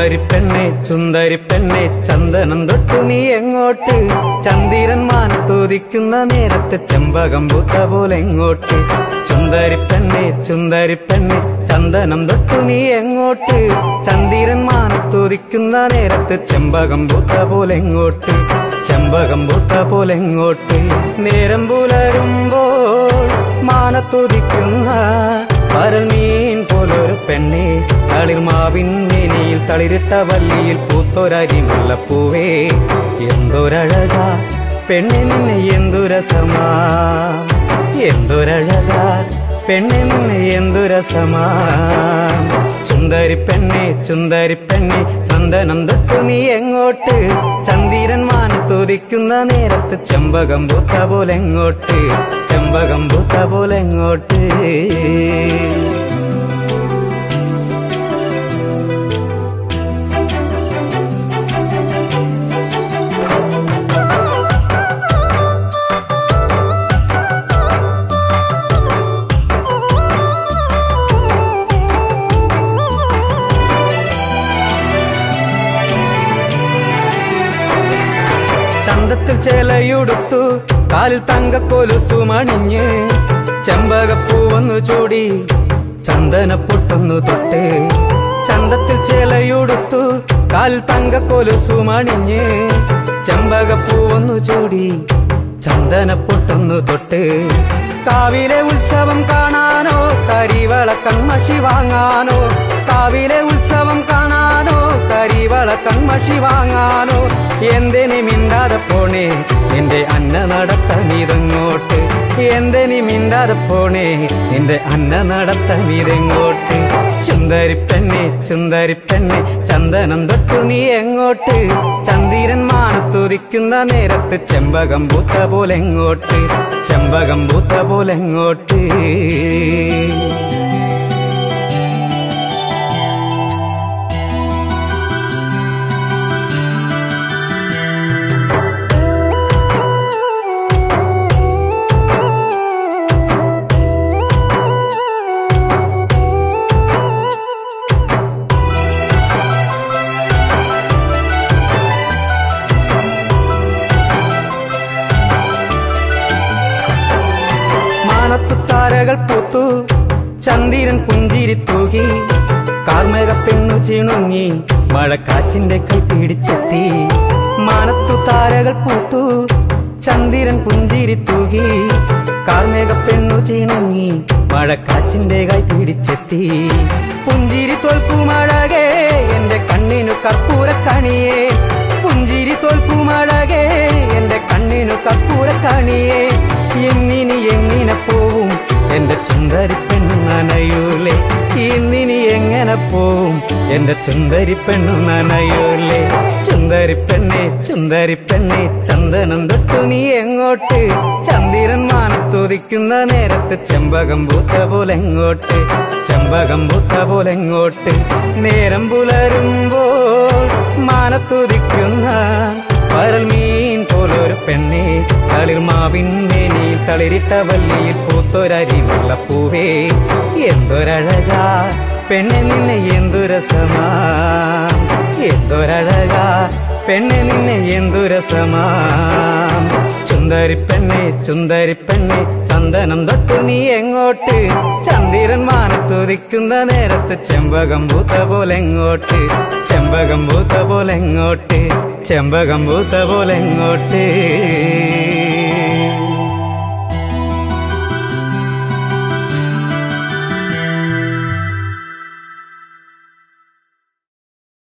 ചുന്ദരി പെണ്ണെ ചുന്ദരി പെണ്ണെ ചന്ദനം തൊട്ടു നീ എങ്ങോട്ട്? ചന്ദിരൻ മാനത്തോദിക്കുന്ന നേരത്തെ ചെമ്പകം പൂത്ത പോലെ എങ്ങോട്ട്? ചുന്ദരി പെണ്ണെ ചുന്ദരി പെണ്ണെ ചന്ദനം തൊട്ടു നീ എങ്ങോട്ട്? ചന്ദിരൻ മാനത്തോദിക്കുന്ന നേരത്തെ ചെമ്പകം പൂത്ത പോലെ എങ്ങോട്ട്? ചെമ്പകം പൂത്ത പോലെ എങ്ങോട്ട്? നേരം പുലരുമ്പോൾ മാനത്തോദിക്കുന്ന പരമീ പെണ്ണെ തളിർമാവിൻ മേനിയിൽ തളിരിട്ട വല്ലിയിൽ പൂത്തൊരരി മുല്ലപ്പൂവേ എന്തൊരഴകാ പെണ്ണെ നിന്നെ എന്തുരസമാ? എന്തൊരഴക പെണ്ണെ നിന്നെ എന്തുരസമാ? ചുന്ദരി പെണ്ണെ ചുന്ദരി പെണ്ണെ ചന്ദനം തൊട്ടു നീ എങ്ങോട്ട്? ചന്ദിരൻ മാനത്തോദിക്കുന്ന നേരത്ത് ചെമ്പകം പൂത്ത പോലെങ്ങോട്ട്? ചെമ്പകം പൂത്ത പോലെ ചന്തത്തിൽ ചേലയുടുത്തു. കാലിൽ തങ്കക്കൊലുസുമണിഞ്ഞ് ചെമ്പകപ്പൂവന്നു ചൂടി. ചന്ദന പൊട്ടൊന്നു തൊട്ട്. ചന്തത്തിൽ ചേലയുടുത്തു. കാലിൽ തങ്കക്കൊലുസുമണിഞ്ഞ് ചെമ്പകപ്പൂവന്നു ചൂടി. ചന്ദന പൊട്ടൊന്നു തൊട്ട്. കാവിലെ ഉത്സവം കാണാനോ കരിവള കൺമഷി വാങ്ങാനോ കാവിലെ കരിവള കൺമഷി വാങ്ങാനോ? എന്തിനി മിണ്ടാതെ പോണേ? നിന്റെ അന്ന നടത്തമിതങ്ങോട്ട് എന്തിനി മിണ്ടാതെ പോണേ? നിന്റെ അന്ന നടത്തമിതെങ്ങോട്ട് ചുന്ദരി പെണ്ണെ ചുന്ദരി പെണ്ണെ ചന്ദനം തൊട്ടു നീ എങ്ങോട്ട്? ചന്ദിരൻ മാനത്തുതിക്കുന്ന നേരത്ത് ചെമ്പകം പൂത്ത പോലെങ്ങോട്ട്? ചെമ്പകം പൂത്ത പോലെ താരകൾ പൂത്തു. ചന്ദിരൻ പുഞ്ചിരി തൂകി. കാർമേക പെണ്ണു ചിണുങ്ങി. മഴക്കാറ്റിന്റെ കൈ പിടിച്ചെത്തി. മാനത്തു താരകൾ പൂത്തു. ചന്ദിരൻ പുഞ്ചിരി തൂകി. കാർമേക പെണ്ണു ചിണുങ്ങി. മഴക്കാറ്റിന്റെ കൈ പിടിച്ചെത്തി. പുഞ്ചിരി തോൽക്കുമഴകേ എന്റെ കണ്ണിനു കർപ്പൂര കണിയേ പുഞ്ചിരി തോൽക്കുമഴകേ എന്റെ കണ്ണിനു കർപ്പൂര കണിയേ എങ്ങനെ പോവും. എന്റെ ചുന്ദരി പെണ്ണു നനയൂലേ. ചുന്ദരി പെണ്ണെ ചുന്ദരി പെണ്ണെ ചന്ദനം തൊട്ടു നീ എങ്ങോട്ട്? ചന്ദിരൻ മാനത്തുദിക്കുന്ന നേരത്ത് ചെമ്പകം പൂത്ത പോലെ എങ്ങോട്ട് ചെമ്പകം പൂത്ത പോലെ എങ്ങോട്ട് നേരം പുലരുമ്പോൾ മാനത്തുദിക്കുന്ന പരൽ മീൻ പോലൊരു പെണ്ണെ. തളിർമാവിൻ മേനിയിൽ തളിരിട്ട വല്ലിയിൽ പൂത്തൊരരി പൂവേ. എന്തൊരഴകാ പെണ്ണെ നിന്നെ എന്തു രസമാ? എന്തൊരഴകാ? പെണ്ണെ നിന്നെ എന്തു രസമാ? ചുന്ദരി പെണ്ണെ ചുന്ദരി പെണ്ണെ ചന്ദനം തൊട്ടു നീ എങ്ങോട്ട്? ചന്ദിരൻ മാനത്തുതിക്കുന്ന നേരത്ത് ചെമ്പകം പൂത്ത പോലെ എങ്ങോട്ട് ചെമ്പകം പൂത്ത പോലെ എങ്ങോട്ട് ചെമ്പകം പൂത്ത പോലെ എങ്ങോട്ട്